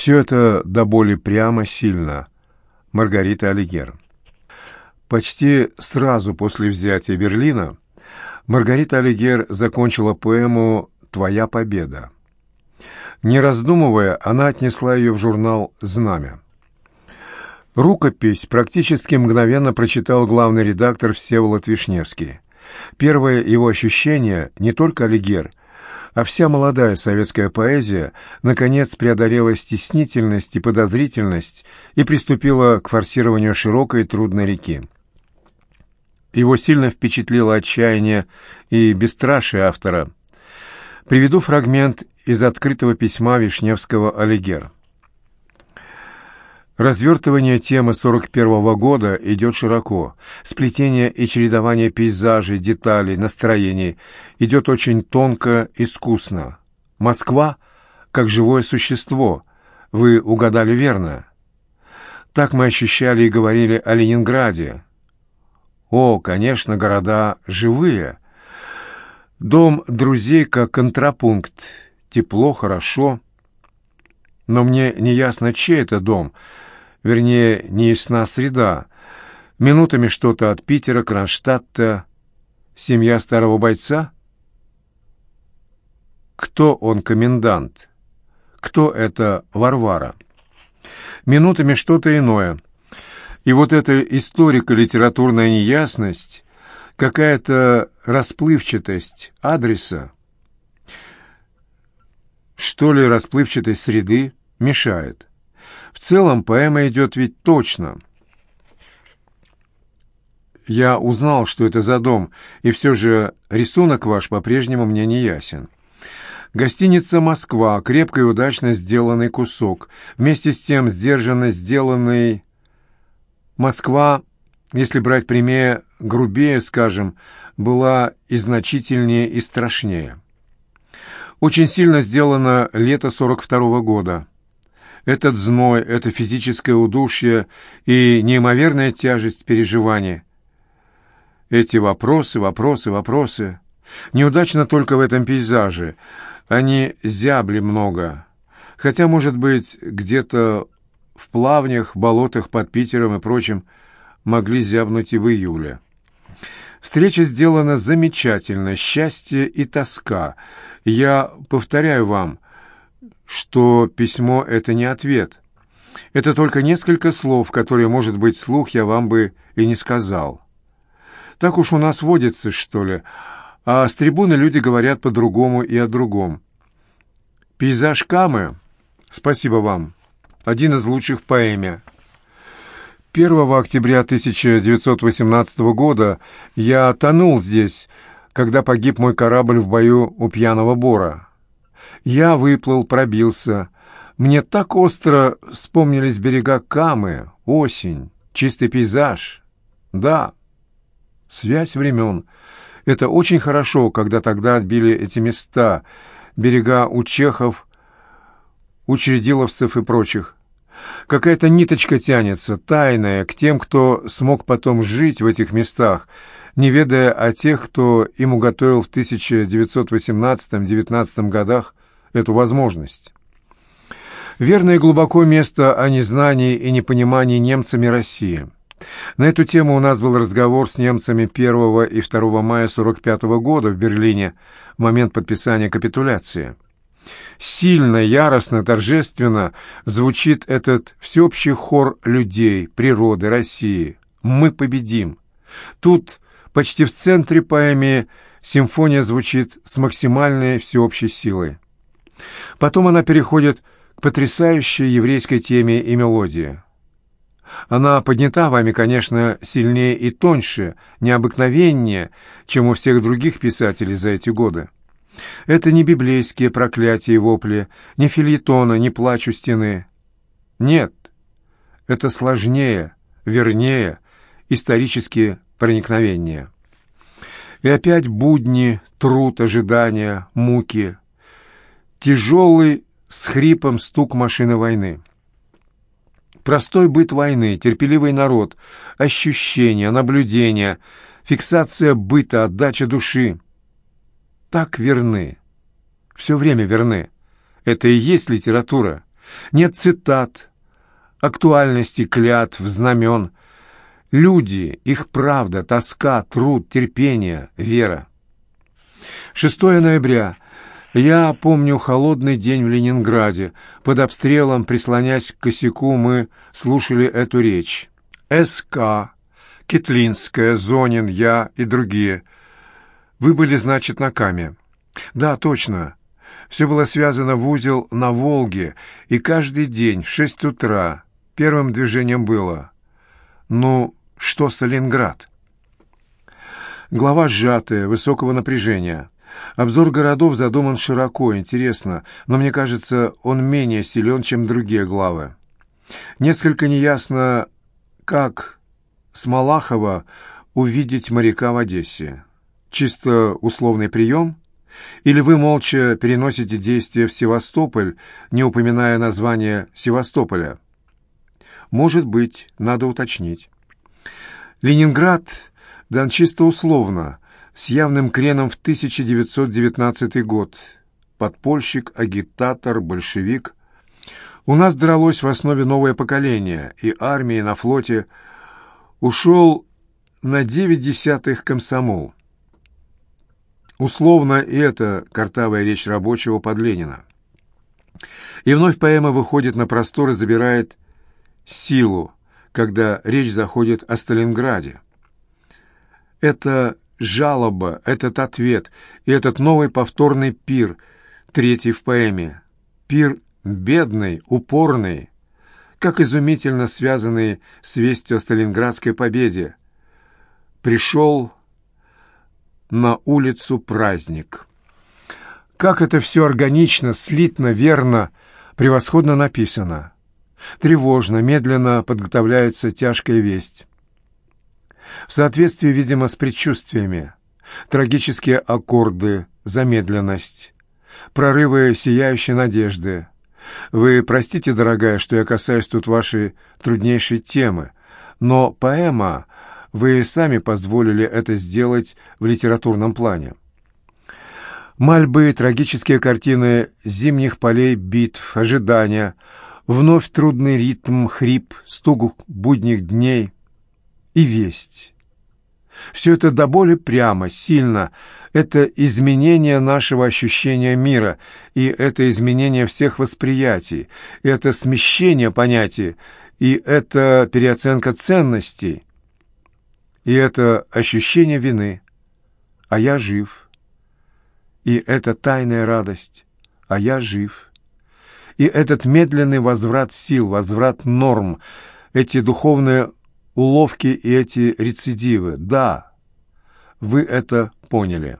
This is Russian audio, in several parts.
Все это до боли прямо, сильно. Маргарита Алигер. Почти сразу после взятия Берлина Маргарита Алигер закончила поэму «Твоя победа». Не раздумывая, она отнесла ее в журнал «Знамя». Рукопись практически мгновенно прочитал главный редактор Всеволод Вишневский. Первое его ощущение не только Алигер, а вся молодая советская поэзия наконец преодолела стеснительность и подозрительность и приступила к форсированию широкой трудной реки. Его сильно впечатлило отчаяние и бесстрашие автора. Приведу фрагмент из открытого письма Вишневского Алигер. Развертывание темы 41 -го года идет широко. Сплетение и чередование пейзажей, деталей, настроений идет очень тонко, искусно. Москва как живое существо. Вы угадали верно. Так мы ощущали и говорили о Ленинграде. О, конечно, города живые. Дом друзей как контрапункт. Тепло, хорошо. Но мне не ясно, чей это дом — вернее, неясна среда. Минутами что-то от Питера, Кронштадта. Семья старого бойца? Кто он, комендант? Кто это Варвара? Минутами что-то иное. И вот эта историко-литературная неясность, какая-то расплывчатость адреса, что ли расплывчатость среды, мешает. В целом поэма идет ведь точно. Я узнал, что это за дом, и все же рисунок ваш по-прежнему мне не ясен. Гостиница «Москва», крепко и удачно сделанный кусок, вместе с тем сдержанно сделанный «Москва», если брать прямее, грубее, скажем, была и значительнее, и страшнее. Очень сильно сделано лето 42 -го года. Этот зной, это физическое удушье и неимоверная тяжесть переживания. Эти вопросы, вопросы, вопросы. Неудачно только в этом пейзаже. Они зябли много. Хотя, может быть, где-то в плавнях, болотах под Питером и прочим могли зябнуть и в июле. Встреча сделана замечательно, счастье и тоска. Я повторяю вам — что письмо — это не ответ. Это только несколько слов, которые, может быть, вслух я вам бы и не сказал. Так уж у нас водится, что ли, а с трибуны люди говорят по-другому и о другом. Пейзаж Камы, спасибо вам, один из лучших в поэме. 1 октября 1918 года я тонул здесь, когда погиб мой корабль в бою у Пьяного Бора. Я выплыл, пробился. Мне так остро вспомнились берега Камы, осень, чистый пейзаж. Да, связь времен. Это очень хорошо, когда тогда отбили эти места, берега у чехов, у чередиловцев и прочих. Какая-то ниточка тянется, тайная, к тем, кто смог потом жить в этих местах, не ведая о тех, кто им уготовил в 1918-19 годах эту возможность. Верное глубоко место о незнании и непонимании немцами России. На эту тему у нас был разговор с немцами 1 и 2 мая 1945 года в Берлине в момент подписания капитуляции. Сильно, яростно, торжественно звучит этот всеобщий хор людей, природы, России. «Мы победим». Тут, почти в центре поэмии, симфония звучит с максимальной всеобщей силой. Потом она переходит к потрясающей еврейской теме и мелодии. Она поднята вами, конечно, сильнее и тоньше, необыкновеннее, чем у всех других писателей за эти годы. Это не библейские проклятия и вопли, не фильетона, не плач у стены. Нет, это сложнее, вернее, исторические проникновения. И опять будни, труд, ожидания, муки, Тяжелый с хрипом стук машины войны. Простой быт войны, терпеливый народ, ощущения, наблюдения, фиксация быта, отдача души. Так верны. Все время верны. Это и есть литература. Нет цитат, актуальности клятв, знамен. Люди, их правда, тоска, труд, терпение, вера. 6 ноября. Я помню холодный день в Ленинграде. Под обстрелом, прислонясь к косяку, мы слушали эту речь. СК, Китлинская, Зонин, я и другие. Вы были, значит, на Каме. Да, точно. Все было связано в узел на Волге, и каждый день в шесть утра первым движением было. Ну, что Сталинград? Глава сжатая, высокого напряжения. Обзор городов задуман широко, интересно, но мне кажется, он менее силен, чем другие главы. Несколько неясно, как с Малахова увидеть моряка в Одессе. Чисто условный прием? Или вы молча переносите действия в Севастополь, не упоминая название Севастополя? Может быть, надо уточнить. Ленинград дан чисто условно, с явным креном в 1919 год. Подпольщик, агитатор, большевик. У нас дралось в основе новое поколение, и армии на флоте ушел на девять десятых комсомол. Условно и это картавая речь рабочего под Ленина. И вновь поэма выходит на простор и забирает силу, когда речь заходит о Сталинграде. Это жалоба, этот ответ и этот новый повторный пир, третий в поэме. Пир бедный, упорный, как изумительно связанный с вестью о Сталинградской победе. Пришел на улицу праздник. Как это все органично, слитно, верно, превосходно написано. Тревожно, медленно подготовляется тяжкая весть. В соответствии, видимо, с предчувствиями. Трагические аккорды, замедленность, прорывы сияющей надежды. Вы простите, дорогая, что я касаюсь тут вашей труднейшей темы, но поэма вы сами позволили это сделать в литературном плане. Мольбы, трагические картины зимних полей битв, ожидания, вновь трудный ритм, хрип, стук будних дней и весть. Все это до боли прямо, сильно. Это изменение нашего ощущения мира, и это изменение всех восприятий, это смещение понятий, и это переоценка ценностей. И это ощущение вины. А я жив. И это тайная радость. А я жив. И этот медленный возврат сил, возврат норм, эти духовные уловки и эти рецидивы. Да, вы это поняли.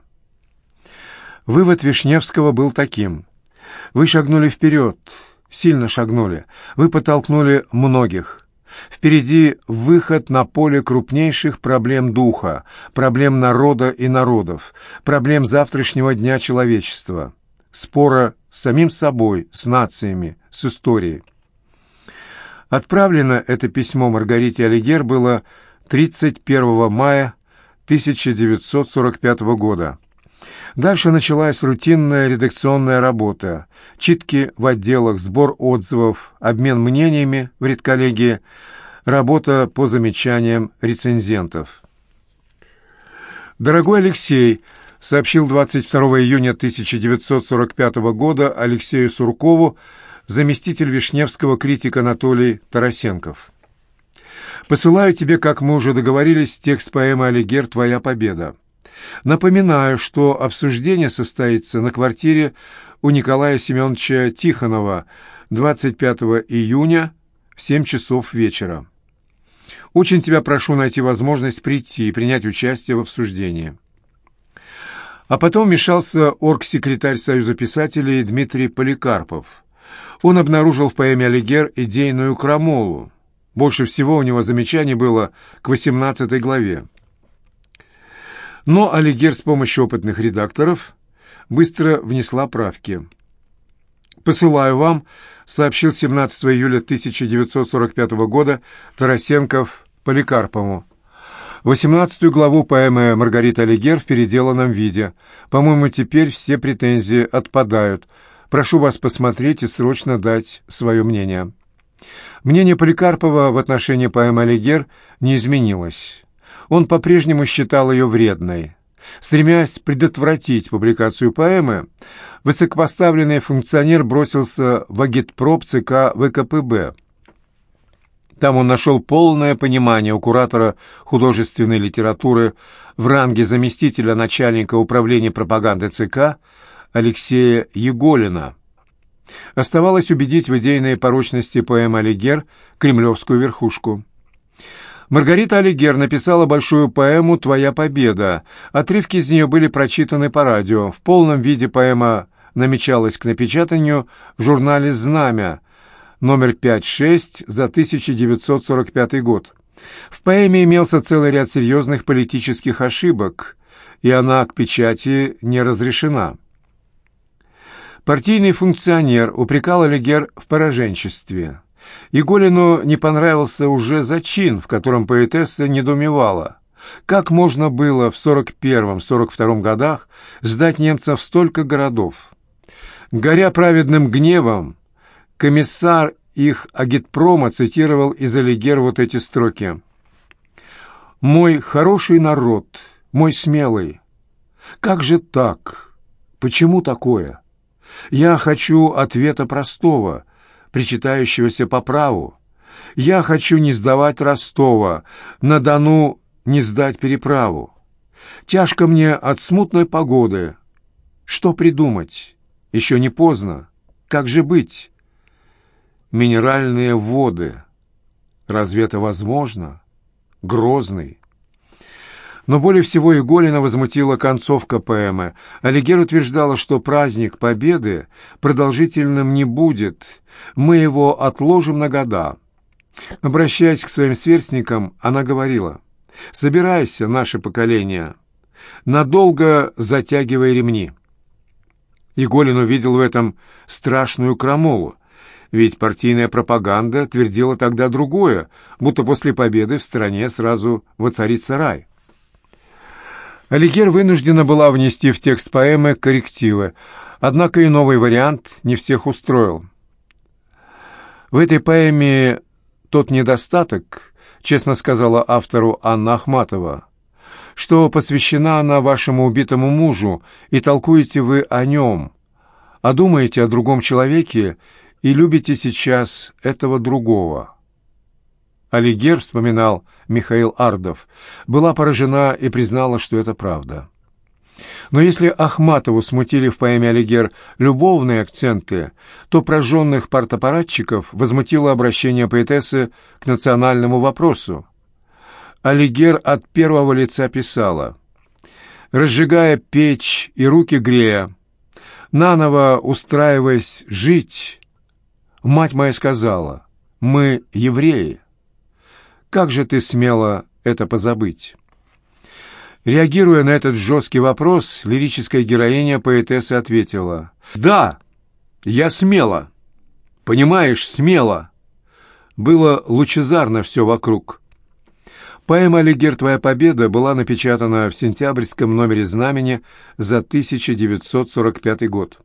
Вывод Вишневского был таким. Вы шагнули вперед, сильно шагнули. Вы подтолкнули многих. Впереди выход на поле крупнейших проблем духа, проблем народа и народов, проблем завтрашнего дня человечества, спора с самим собой, с нациями, с историей. Отправлено это письмо Маргарите Алигер было 31 мая 1945 года. Дальше началась рутинная редакционная работа, читки в отделах, сбор отзывов, обмен мнениями в редколлегии, работа по замечаниям рецензентов. «Дорогой Алексей», — сообщил 22 июня 1945 года Алексею Суркову заместитель Вишневского критик Анатолий Тарасенков. «Посылаю тебе, как мы уже договорились, текст поэмы «Алигер. Твоя победа». Напоминаю, что обсуждение состоится на квартире у Николая Семеновича Тихонова 25 июня в 7 часов вечера. Очень тебя прошу найти возможность прийти и принять участие в обсуждении. А потом вмешался оргсекретарь Союза писателей Дмитрий Поликарпов. Он обнаружил в поэме «Алигер» идейную крамолу. Больше всего у него замечаний было к 18 главе. Но Алигер с помощью опытных редакторов быстро внесла правки. «Посылаю вам», — сообщил 17 июля 1945 года Тарасенков Поликарпову. 18 главу поэмы «Маргарита Алигер» в переделанном виде. По-моему, теперь все претензии отпадают. Прошу вас посмотреть и срочно дать свое мнение». Мнение Поликарпова в отношении поэмы «Алигер» не изменилось. Он по-прежнему считал ее вредной. Стремясь предотвратить публикацию поэмы, высокопоставленный функционер бросился в агитпроп ЦК ВКПБ. Там он нашел полное понимание у куратора художественной литературы в ранге заместителя начальника управления пропаганды ЦК Алексея Еголина. Оставалось убедить в идейной порочности поэмы «Алигер» кремлевскую верхушку. Маргарита Алигер написала большую поэму «Твоя победа». Отрывки из нее были прочитаны по радио. В полном виде поэма намечалась к напечатанию в журнале «Знамя», номер 5-6 за 1945 год. В поэме имелся целый ряд серьезных политических ошибок, и она к печати не разрешена. Партийный функционер упрекал Алигер в пораженчестве. Иголину не понравился уже зачин, в котором поэтесса недоумевала. Как можно было в 41-42 годах сдать немцев столько городов? Горя праведным гневом, комиссар их агитпрома цитировал из Алигер вот эти строки. «Мой хороший народ, мой смелый, как же так? Почему такое? Я хочу ответа простого, причитающегося по праву. Я хочу не сдавать Ростова, на Дону не сдать переправу. Тяжко мне от смутной погоды. Что придумать? Еще не поздно. Как же быть? Минеральные воды. Разве это возможно? Грозный. Но более всего Иголина возмутила концовка поэмы. Алигер утверждала, что праздник Победы продолжительным не будет, мы его отложим на года. Обращаясь к своим сверстникам, она говорила, «Собирайся, наше поколение, надолго затягивай ремни». Иголин увидел в этом страшную крамолу, ведь партийная пропаганда твердила тогда другое, будто после победы в стране сразу воцарится рай. Алигер вынуждена была внести в текст поэмы коррективы, однако и новый вариант не всех устроил. В этой поэме тот недостаток, честно сказала автору Анна Ахматова, что посвящена она вашему убитому мужу, и толкуете вы о нем, а думаете о другом человеке и любите сейчас этого другого. Алигер, вспоминал Михаил Ардов, была поражена и признала, что это правда. Но если Ахматову смутили в поэме «Алигер» любовные акценты, то прожженных партапаратчиков возмутило обращение поэтессы к национальному вопросу. Алигер от первого лица писала «Разжигая печь и руки грея, наново устраиваясь жить, мать моя сказала, мы евреи». Как же ты смела это позабыть?» Реагируя на этот жесткий вопрос, лирическая героиня поэтессы ответила. «Да, я смела. Понимаешь, смела». Было лучезарно все вокруг. Поэма «Алигер. Твоя победа» была напечатана в сентябрьском номере «Знамени» за 1945 год.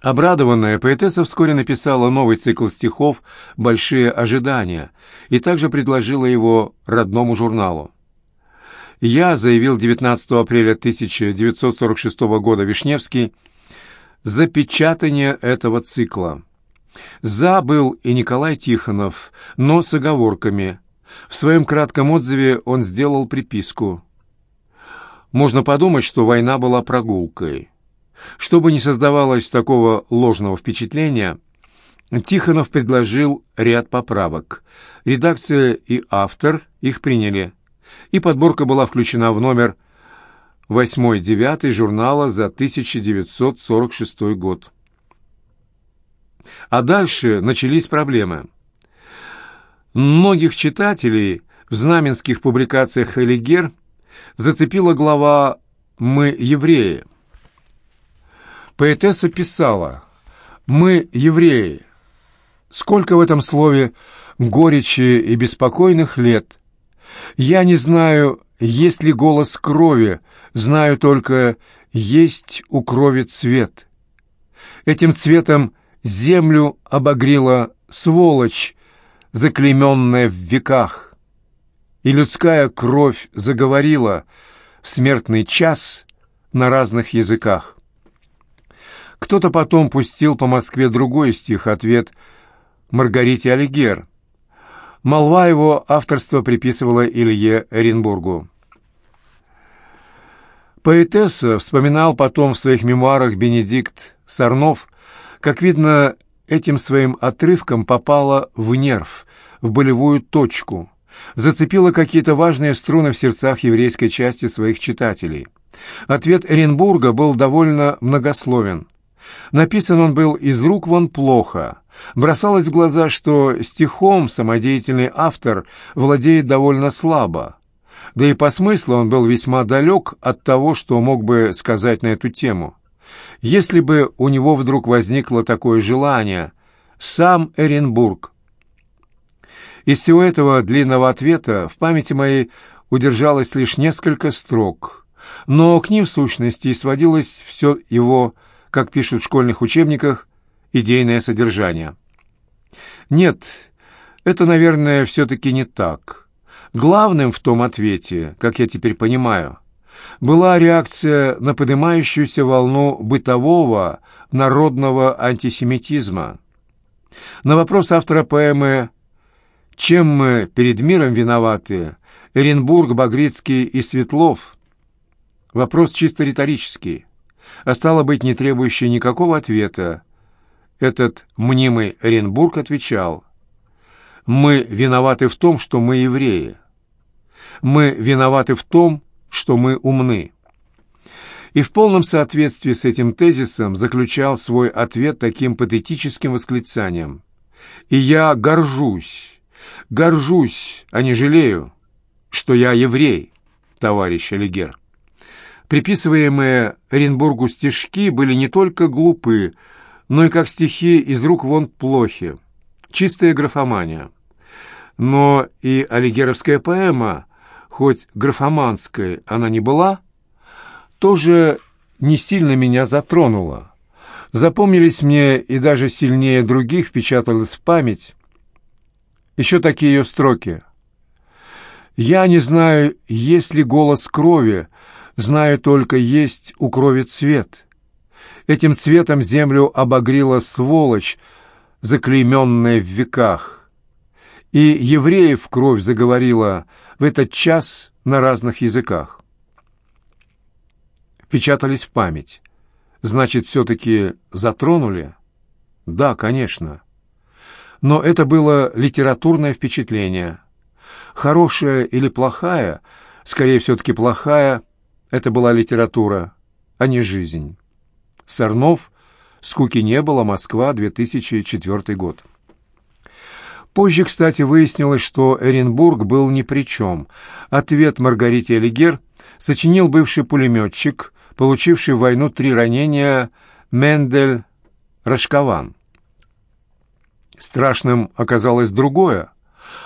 Обрадованная, поэтесса вскоре написала новый цикл стихов «Большие ожидания» и также предложила его родному журналу. «Я», — заявил 19 апреля 1946 года Вишневский, «за печатание этого цикла». «За» был и Николай Тихонов, но с оговорками. В своем кратком отзыве он сделал приписку. «Можно подумать, что война была прогулкой». Чтобы не создавалось такого ложного впечатления, Тихонов предложил ряд поправок. Редакция и автор их приняли, и подборка была включена в номер 8-9 журнала за 1946 год. А дальше начались проблемы. Многих читателей в знаменских публикациях Элигер зацепила глава «Мы евреи». Поэтесса писала «Мы евреи». Сколько в этом слове горечи и беспокойных лет. Я не знаю, есть ли голос крови, знаю только, есть у крови цвет. Этим цветом землю обогрела сволочь, заклейменная в веках, и людская кровь заговорила в смертный час на разных языках. Кто-то потом пустил по Москве другой стих, ответ Маргарите Алигер. Молва его авторство приписывала Илье Эренбургу. Поэтесса вспоминал потом в своих мемуарах Бенедикт Сарнов, как видно, этим своим отрывком попала в нерв, в болевую точку, зацепила какие-то важные струны в сердцах еврейской части своих читателей. Ответ Эренбурга был довольно многословен. Написан он был из рук вон плохо. Бросалось в глаза, что стихом самодеятельный автор владеет довольно слабо. Да и по смыслу он был весьма далек от того, что мог бы сказать на эту тему. Если бы у него вдруг возникло такое желание, сам Эренбург. Из всего этого длинного ответа в памяти моей удержалось лишь несколько строк, но к ним в сущности сводилось все его как пишут в школьных учебниках, идейное содержание. Нет, это, наверное, все-таки не так. Главным в том ответе, как я теперь понимаю, была реакция на поднимающуюся волну бытового народного антисемитизма. На вопрос автора поэмы «Чем мы перед миром виноваты?» Эренбург, Багрицкий и Светлов Вопрос чисто риторический а стало быть, не требующий никакого ответа. Этот мнимый Оренбург отвечал, «Мы виноваты в том, что мы евреи. Мы виноваты в том, что мы умны». И в полном соответствии с этим тезисом заключал свой ответ таким патетическим восклицанием. «И я горжусь, горжусь, а не жалею, что я еврей, товарищ Алигер». Приписываемые Оренбургу стишки были не только глупы, но и как стихи из рук вон плохи. Чистая графомания. Но и алигеровская поэма, хоть графоманской она не была, тоже не сильно меня затронула. Запомнились мне и даже сильнее других впечаталась в память еще такие ее строки. «Я не знаю, есть ли голос крови, Знаю только, есть у крови цвет. Этим цветом землю обогрела сволочь, заклейменная в веках. И евреев кровь заговорила в этот час на разных языках. Печатались в память. Значит, все-таки затронули? Да, конечно. Но это было литературное впечатление. Хорошая или плохая, скорее все-таки плохая, это была литература, а не жизнь. Сорнов «Скуки не было. Москва. 2004 год». Позже, кстати, выяснилось, что Эренбург был ни при чем. Ответ Маргарите Элигер сочинил бывший пулеметчик, получивший в войну три ранения Мендель Рашкован. Страшным оказалось другое.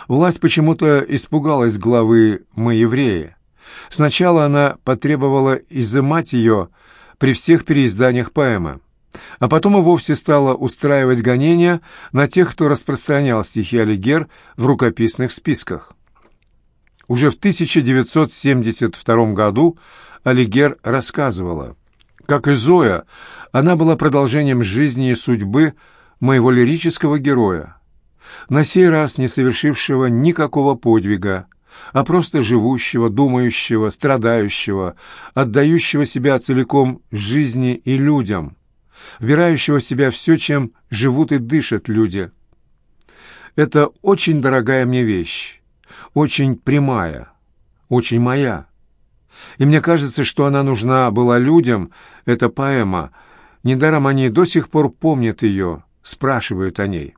Власть почему-то испугалась главы «Мы евреи». Сначала она потребовала изымать ее при всех переизданиях поэмы, а потом и вовсе стала устраивать гонения на тех, кто распространял стихи Алигер в рукописных списках. Уже в 1972 году Алигер рассказывала, как и Зоя, она была продолжением жизни и судьбы моего лирического героя, на сей раз не совершившего никакого подвига, а просто живущего, думающего, страдающего, отдающего себя целиком жизни и людям, вбирающего в себя все, чем живут и дышат люди. Это очень дорогая мне вещь, очень прямая, очень моя. И мне кажется, что она нужна была людям, эта поэма. Недаром они до сих пор помнят ее, спрашивают о ней.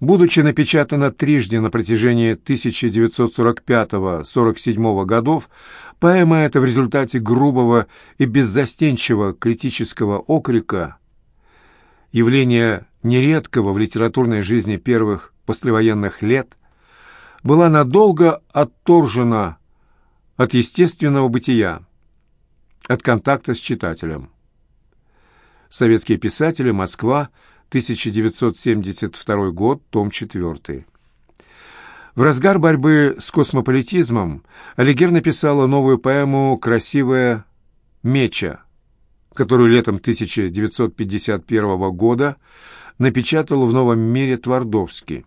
Будучи напечатана трижды на протяжении 1945-47 годов, поэма эта в результате грубого и беззастенчивого критического окрика, явления нередкого в литературной жизни первых послевоенных лет, была надолго отторжена от естественного бытия, от контакта с читателем. Советские писатели. Москва. 1972 год. Том 4. В разгар борьбы с космополитизмом Алигер написала новую поэму «Красивая меча», которую летом 1951 года напечатал в «Новом мире» Твардовский.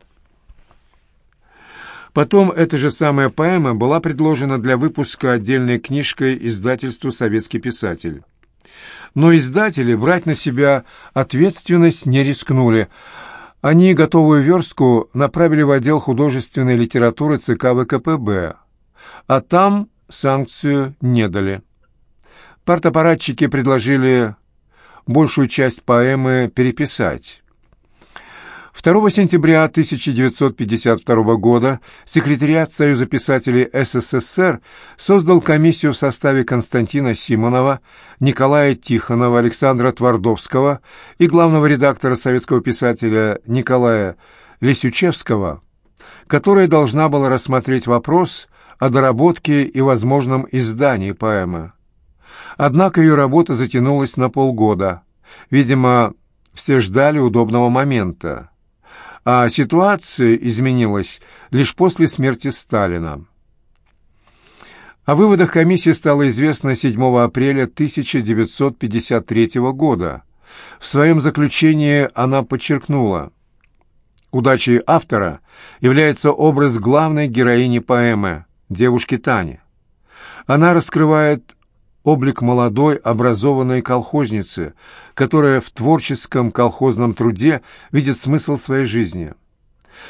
Потом эта же самая поэма была предложена для выпуска отдельной книжкой издательству «Советский писатель». Но издатели брать на себя ответственность не рискнули. Они готовую верстку направили в отдел художественной литературы ЦК ВКПБ, а там санкцию не дали. Партапаратчики предложили большую часть поэмы переписать. 2 сентября 1952 года секретариат Союза писателей СССР создал комиссию в составе Константина Симонова, Николая Тихонова, Александра Твардовского и главного редактора советского писателя Николая Лисючевского, которая должна была рассмотреть вопрос о доработке и возможном издании поэмы. Однако ее работа затянулась на полгода. Видимо, все ждали удобного момента а ситуация изменилась лишь после смерти Сталина. О выводах комиссии стало известно 7 апреля 1953 года. В своем заключении она подчеркнула, удачей автора является образ главной героини поэмы, девушки Тани. Она раскрывает облик молодой образованной колхозницы, которая в творческом колхозном труде видит смысл своей жизни.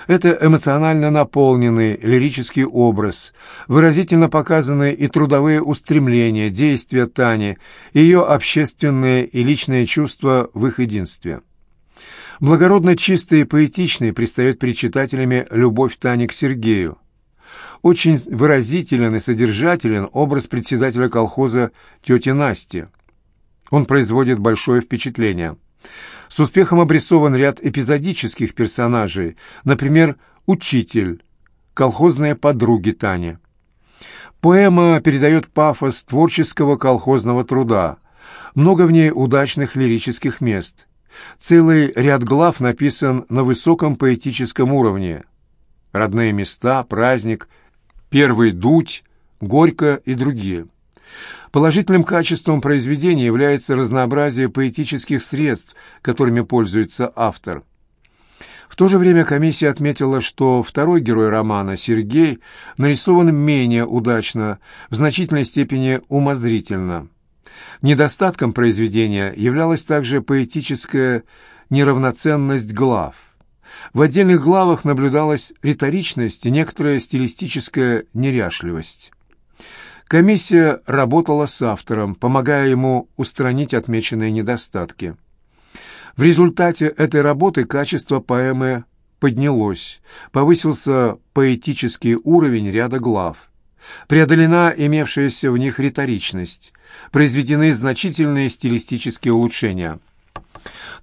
Это эмоционально наполненный лирический образ, выразительно показаны и трудовые устремления, действия Тани, ее общественные и личные чувства в их единстве. Благородно чистой и поэтичной предстает перед читателями любовь Тани к Сергею, очень выразителен и содержателен образ председателя колхоза тети Насти. Он производит большое впечатление. С успехом обрисован ряд эпизодических персонажей, например, учитель, колхозные подруги Тани. Поэма передает пафос творческого колхозного труда. Много в ней удачных лирических мест. Целый ряд глав написан на высоком поэтическом уровне. Родные места, праздник – «Первый дуть», «Горько» и другие. Положительным качеством произведения является разнообразие поэтических средств, которыми пользуется автор. В то же время комиссия отметила, что второй герой романа, Сергей, нарисован менее удачно, в значительной степени умозрительно. Недостатком произведения являлась также поэтическая неравноценность глав. В отдельных главах наблюдалась риторичность и некоторая стилистическая неряшливость. Комиссия работала с автором, помогая ему устранить отмеченные недостатки. В результате этой работы качество поэмы поднялось, повысился поэтический уровень ряда глав. Преодолена имевшаяся в них риторичность, произведены значительные стилистические улучшения –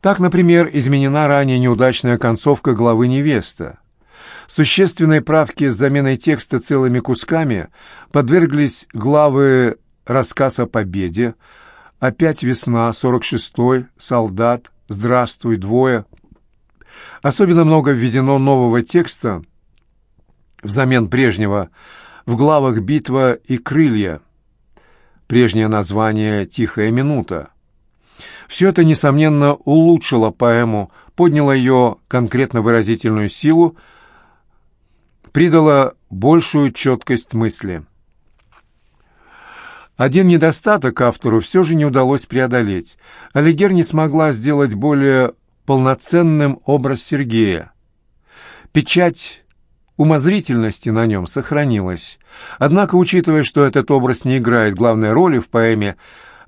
так, например, изменена ранее неудачная концовка главы «Невеста». Существенные правки с заменой текста целыми кусками подверглись главы «Рассказ о победе», «Опять весна», «46-й», «Солдат», «Здравствуй, двое». Особенно много введено нового текста взамен прежнего в главах «Битва» и «Крылья». Прежнее название «Тихая минута». Все это, несомненно, улучшило поэму, подняло ее конкретно выразительную силу, придало большую четкость мысли. Один недостаток автору все же не удалось преодолеть. Алигер не смогла сделать более полноценным образ Сергея. Печать умозрительности на нем сохранилась. Однако, учитывая, что этот образ не играет главной роли в поэме,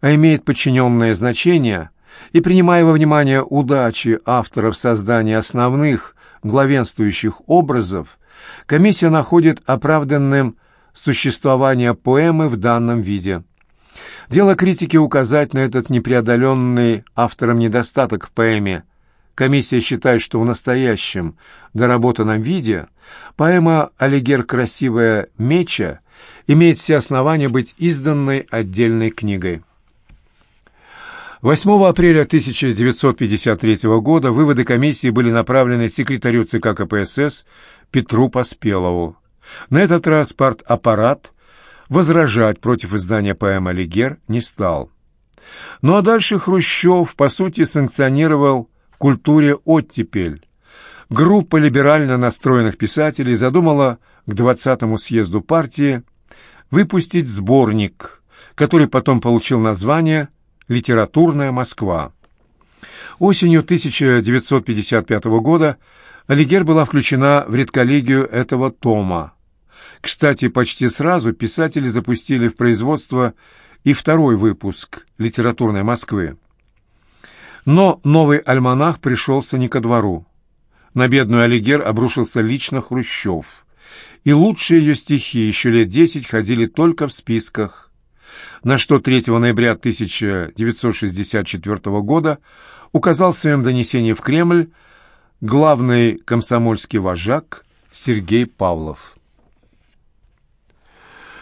а имеет подчиненное значение, и принимая во внимание удачи авторов создания основных главенствующих образов, комиссия находит оправданным существование поэмы в данном виде. Дело критики указать на этот непреодоленный автором недостаток в поэме. Комиссия считает, что в настоящем, доработанном виде, поэма «Алигер. Красивая меча» имеет все основания быть изданной отдельной книгой. 8 апреля 1953 года выводы комиссии были направлены секретарю ЦК КПСС Петру Поспелову. На этот раз партаппарат возражать против издания поэмы «Алигер» не стал. Ну а дальше Хрущев, по сути, санкционировал в культуре оттепель. Группа либерально настроенных писателей задумала к 20-му съезду партии выпустить сборник, который потом получил название «Литературная Москва». Осенью 1955 года Алигер была включена в редколлегию этого тома. Кстати, почти сразу писатели запустили в производство и второй выпуск «Литературной Москвы». Но новый альманах пришелся не ко двору. На бедную Алигер обрушился лично Хрущев. И лучшие ее стихи еще лет десять ходили только в списках. На что 3 ноября 1964 года указал в своем донесении в Кремль главный комсомольский вожак Сергей Павлов.